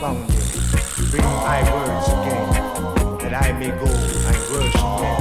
Bring my words again, that I may go and worship them.